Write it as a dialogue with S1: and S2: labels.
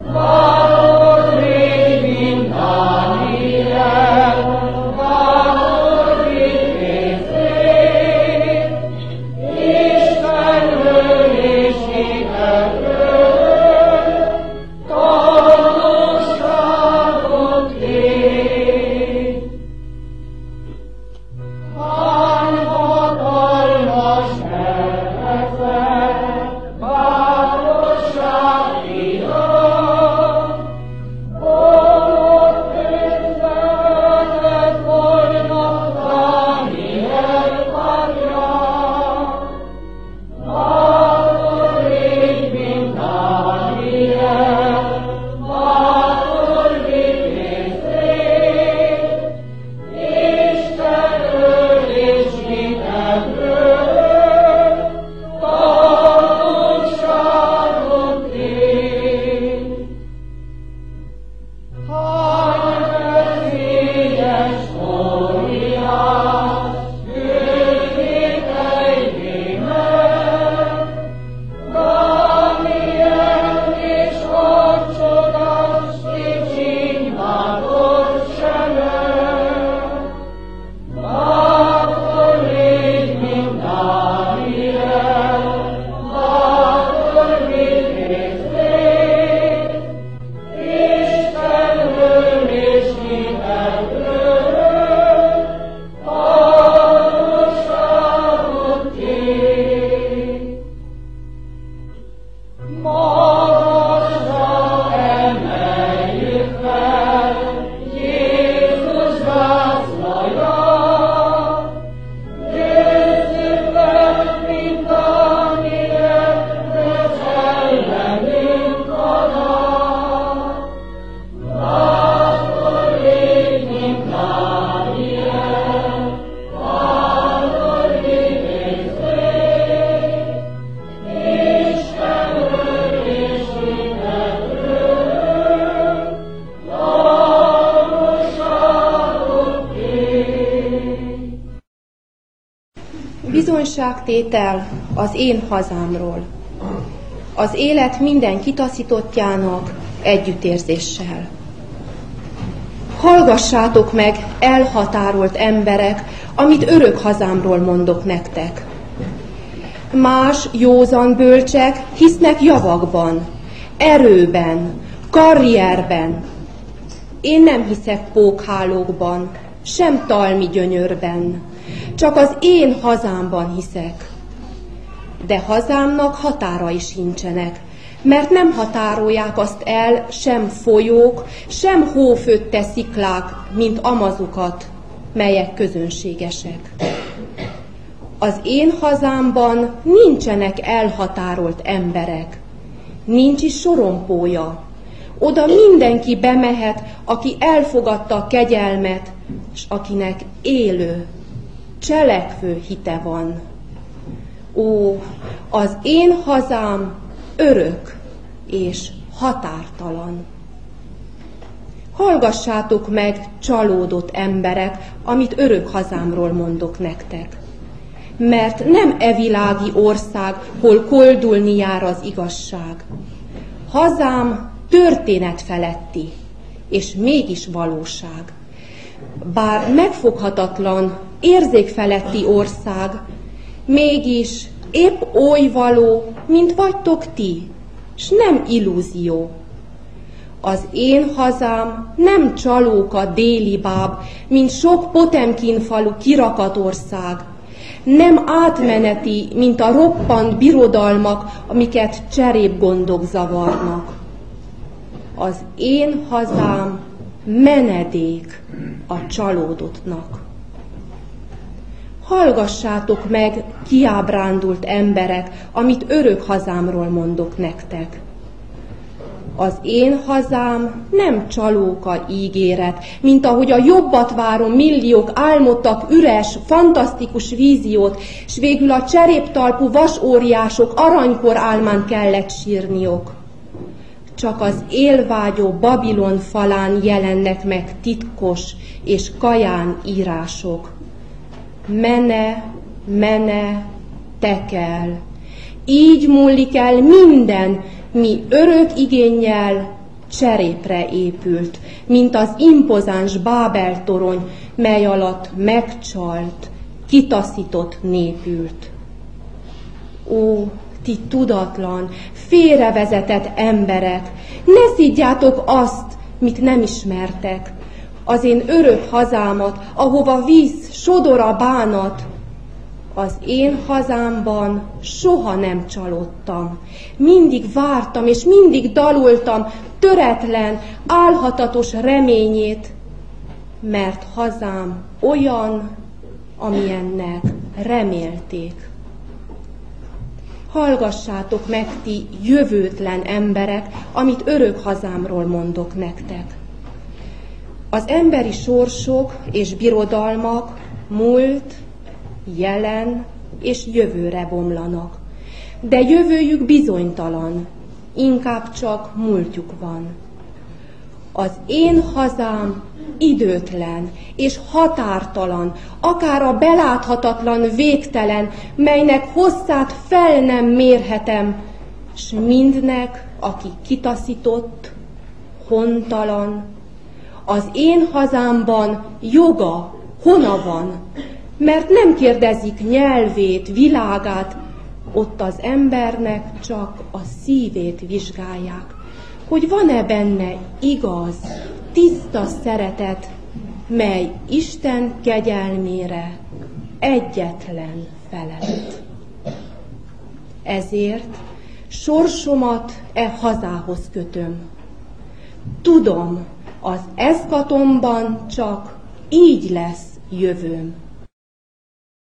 S1: Oh. 梦。Bizonyságtétel az én hazámról. Az élet minden kitaszítottjának együttérzéssel. Hallgassátok meg, elhatárolt emberek, amit örök hazámról mondok nektek. Más józan bölcsek hisznek javakban, erőben, karrierben. Én nem hiszek pókhálókban, sem talmi gyönyörben csak az én hazámban hiszek. De hazámnak határai sincsenek, mert nem határolják azt el sem folyók, sem hófötte sziklák, mint amazukat, melyek közönségesek. Az én hazámban nincsenek elhatárolt emberek, nincs is sorompója. Oda mindenki bemehet, aki elfogadta a kegyelmet, és akinek élő cselekvő hite van. Ó, az én hazám örök és határtalan. Hallgassátok meg, csalódott emberek, amit örök hazámról mondok nektek. Mert nem evilági ország, hol koldulni jár az igazság. Hazám történet feletti, és mégis valóság. Bár megfoghatatlan, érzékfeletti ország, mégis épp oly való, mint vagytok ti, s nem illúzió. Az én hazám nem csalóka déli báb, mint sok Potemkin falu kirakat ország, nem átmeneti, mint a roppant birodalmak, amiket cserép gondok zavarnak. Az én hazám menedék a csalódottnak. Hallgassátok meg, kiábrándult emberek, amit örök hazámról mondok nektek. Az én hazám nem csalóka ígéret, mint ahogy a jobbat várom milliók álmodtak üres, fantasztikus víziót, s végül a cseréptalpú vasóriások aranykor álmán kellett sírniok. Csak az élvágyó Babilon falán jelennek meg titkos és kaján írások, mene, mene, tekel. Így múlik el minden, mi örök igényel cserépre épült, mint az impozáns Bábel torony, mely alatt megcsalt, kitaszított népült. Ó, ti tudatlan, félrevezetett emberek, ne szidjátok azt, mit nem ismertek, az én örök hazámat, ahova víz, sodor a bánat, az én hazámban soha nem csalódtam. Mindig vártam, és mindig dalultam töretlen, álhatatos reményét, mert hazám olyan, amilyennek remélték. Hallgassátok meg ti jövőtlen emberek, amit örök hazámról mondok nektek. Az emberi sorsok és birodalmak múlt, jelen és jövőre bomlanak. De jövőjük bizonytalan, inkább csak múltjuk van. Az én hazám időtlen és határtalan, akár a beláthatatlan végtelen, melynek hosszát fel nem mérhetem, s mindnek, aki kitaszított, hontalan. Az én hazámban joga, hona van, mert nem kérdezik nyelvét, világát, ott az embernek csak a szívét vizsgálják, hogy van-e benne igaz, tiszta szeretet, mely Isten kegyelmére egyetlen felett. Ezért sorsomat e hazához kötöm. Tudom, az eszkatomban csak így lesz jövőm